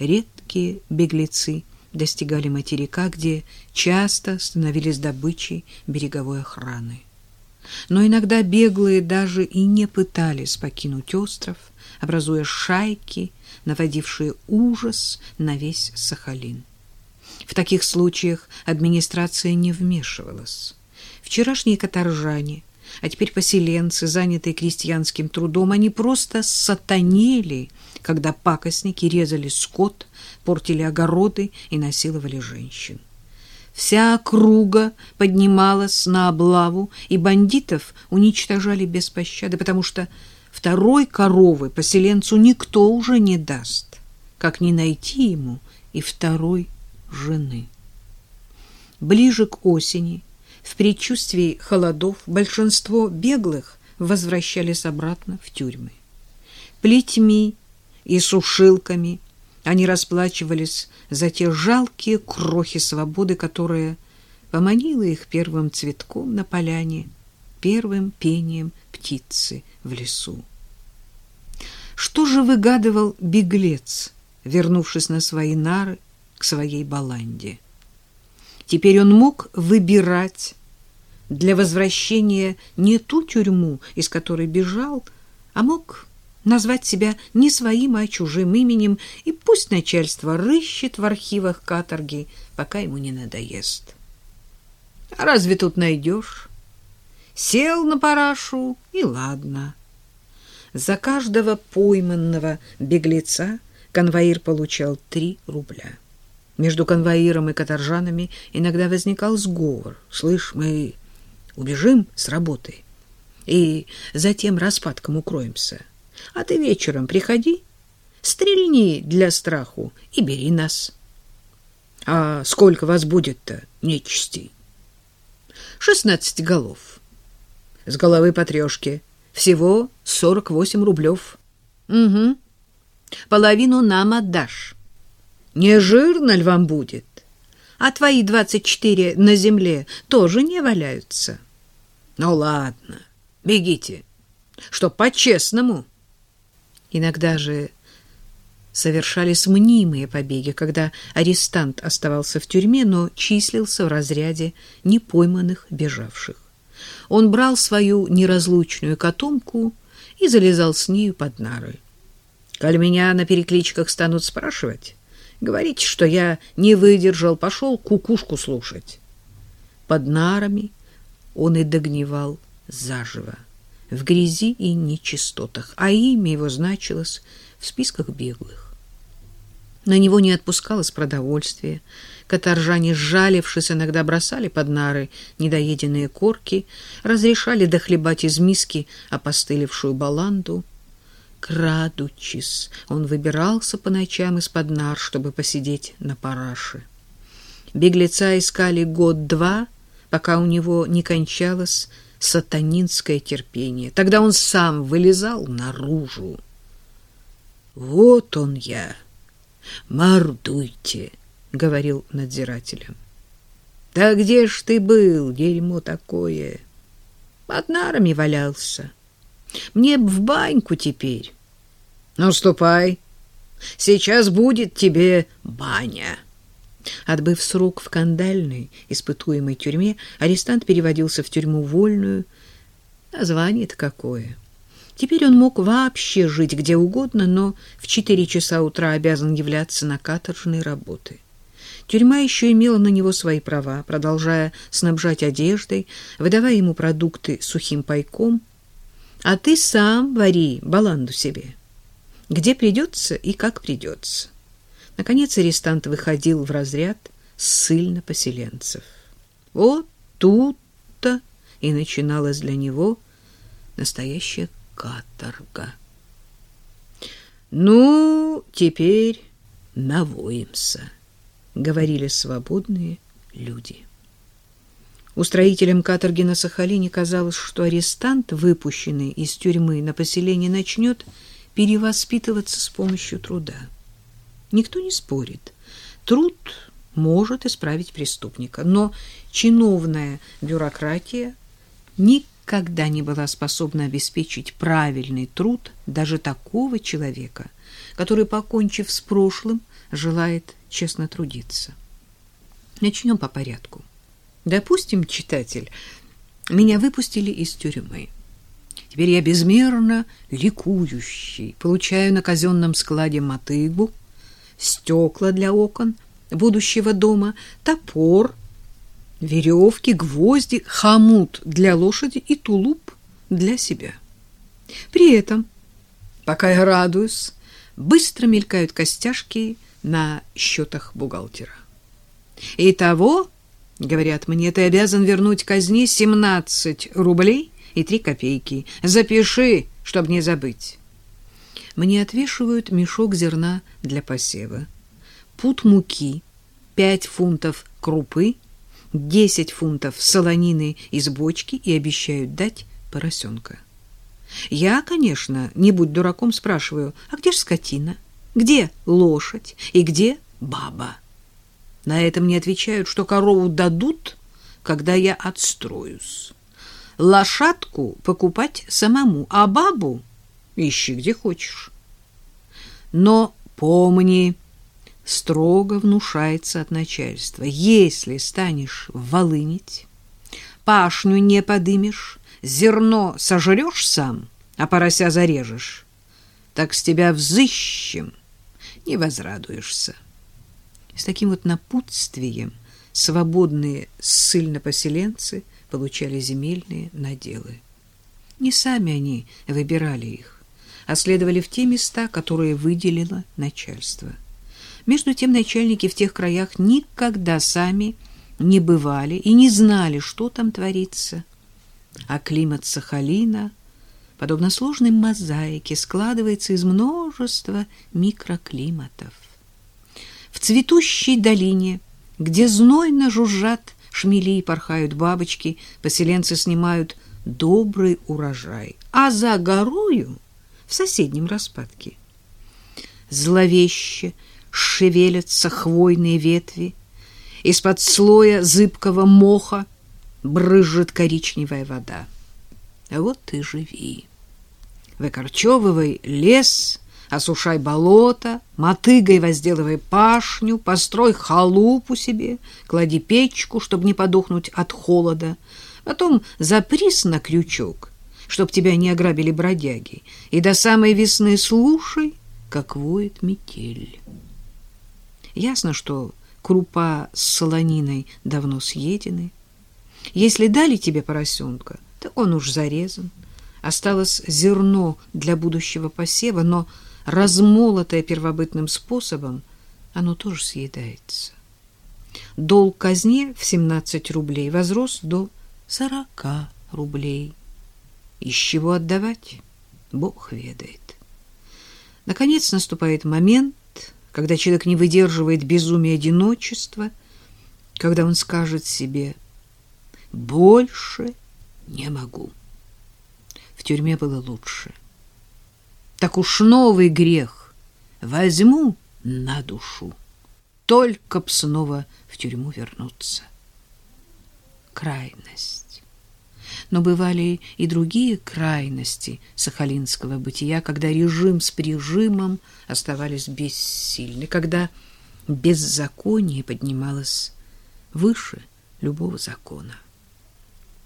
редкие беглецы достигали материка, где часто становились добычей береговой охраны. Но иногда беглые даже и не пытались покинуть остров, образуя шайки, наводившие ужас на весь Сахалин. В таких случаях администрация не вмешивалась. Вчерашние каторжане, а теперь поселенцы, занятые крестьянским трудом, они просто сатанели, когда пакостники резали скот, портили огороды и насиловали женщин. Вся округа поднималась на облаву, и бандитов уничтожали без пощады, потому что второй коровы поселенцу никто уже не даст, как не найти ему и второй жены. Ближе к осени, в предчувствии холодов, большинство беглых возвращались обратно в тюрьмы. Плетьми и сушилками они расплачивались за те жалкие крохи свободы, которые поманила их первым цветком на поляне, первым пением птицы в лесу. Что же выгадывал беглец, вернувшись на свои нары к своей баланде? Теперь он мог выбирать для возвращения не ту тюрьму, из которой бежал, а мог назвать себя не своим, а чужим именем, и пусть начальство рыщет в архивах каторги, пока ему не надоест. А разве тут найдешь? Сел на парашу, и ладно. За каждого пойманного беглеца конвоир получал три рубля. Между конвоиром и каторжанами иногда возникал сговор. «Слышь, мы убежим с работы и затем распадком укроемся». А ты вечером приходи, стрельни для страху и бери нас. А сколько вас будет-то, нечисти? Шестнадцать голов. С головы по трешке. Всего сорок восемь рублев. Угу. Половину нам отдашь. Не жирно ли вам будет? А твои двадцать четыре на земле тоже не валяются. Ну ладно, бегите, что по-честному. Иногда же совершались мнимые побеги, когда арестант оставался в тюрьме, но числился в разряде непойманных бежавших. Он брал свою неразлучную котомку и залезал с нею под нары. Коль меня на перекличках станут спрашивать, говорите, что я не выдержал, пошел кукушку слушать. Под нарами он и догнивал заживо в грязи и нечистотах, а имя его значилось в списках беглых. На него не отпускалось продовольствие. Каторжане, сжалившись, иногда бросали под нары недоеденные корки, разрешали дохлебать из миски опостылевшую баланду. Крадучись, он выбирался по ночам из-под нар, чтобы посидеть на параше. Беглеца искали год-два, пока у него не кончалось сатанинское терпение. Тогда он сам вылезал наружу. «Вот он я! Мордуйте!» — говорил надзирателям. «Да где ж ты был, дерьмо такое? Под нарами валялся. Мне б в баньку теперь. Ну, ступай, сейчас будет тебе баня». Отбыв срок в кандальной, испытуемой тюрьме, арестант переводился в тюрьму вольную. Название-то какое! Теперь он мог вообще жить где угодно, но в четыре часа утра обязан являться на каторжной работы. Тюрьма еще имела на него свои права, продолжая снабжать одеждой, выдавая ему продукты сухим пайком. А ты сам вари баланду себе, где придется и как придется. Наконец арестант выходил в разряд ссыльно-поселенцев. Вот тут-то и начиналась для него настоящая каторга. «Ну, теперь навоимся», — говорили свободные люди. Устроителям каторги на Сахалине казалось, что арестант, выпущенный из тюрьмы на поселение, начнет перевоспитываться с помощью труда. Никто не спорит. Труд может исправить преступника, но чиновная бюрократия никогда не была способна обеспечить правильный труд даже такого человека, который, покончив с прошлым, желает честно трудиться. Начнем по порядку. Допустим, читатель, меня выпустили из тюрьмы. Теперь я безмерно ликующий, получаю на казенном складе мотыгу, стекла для окон будущего дома, топор, веревки, гвозди, хомут для лошади и тулуп для себя. При этом, пока я радуюсь, быстро мелькают костяшки на счетах бухгалтера. Итого, говорят мне, ты обязан вернуть казни 17 рублей и 3 копейки. Запиши, чтобы не забыть. Мне отвешивают мешок зерна для посева, пуд муки, 5 фунтов крупы, 10 фунтов солонины из бочки и обещают дать поросенка. Я, конечно, не будь дураком, спрашиваю, а где ж скотина? Где лошадь и где баба? На это мне отвечают, что корову дадут, когда я отстроюсь. Лошадку покупать самому, а бабу ищи где хочешь. Но помни, строго внушается от начальства, если станешь волынить, пашню не подымешь, зерно сожрешь сам, а порося зарежешь, так с тебя взыщем не возрадуешься. С таким вот напутствием свободные ссыльнопоселенцы получали земельные наделы. Не сами они выбирали их, а следовали в те места, которые выделило начальство. Между тем начальники в тех краях никогда сами не бывали и не знали, что там творится а климат Сахалина, подобно сложной мозаике, складывается из множества микроклиматов. В цветущей долине, где знойно жужжат шмели и порхают бабочки, поселенцы снимают добрый урожай, а за горою, в соседнем распадке, зловеще шевелятся хвойные ветви, из-под слоя зыбкого моха брызжет коричневая вода. А вот ты живи. Выкорчевывай лес, осушай болото, мотыгой возделывай пашню, построй халупу себе, клади печку, чтобы не подохнуть от холода, потом запрись на крючок, чтоб тебя не ограбили бродяги, и до самой весны слушай, как воет метель. Ясно, что крупа с солониной давно съедены, если дали тебе поросенка, то он уж зарезан. Осталось зерно для будущего посева, но размолотое первобытным способом, оно тоже съедается. Долг казне в 17 рублей возрос до 40 рублей. Из чего отдавать? Бог ведает. Наконец наступает момент, когда человек не выдерживает безумия одиночества, когда он скажет себе больше не могу. В тюрьме было лучше. Так уж новый грех возьму на душу. Только б снова в тюрьму вернуться. Крайность. Но бывали и другие крайности сахалинского бытия, когда режим с прижимом оставались бессильны, когда беззаконие поднималось выше любого закона.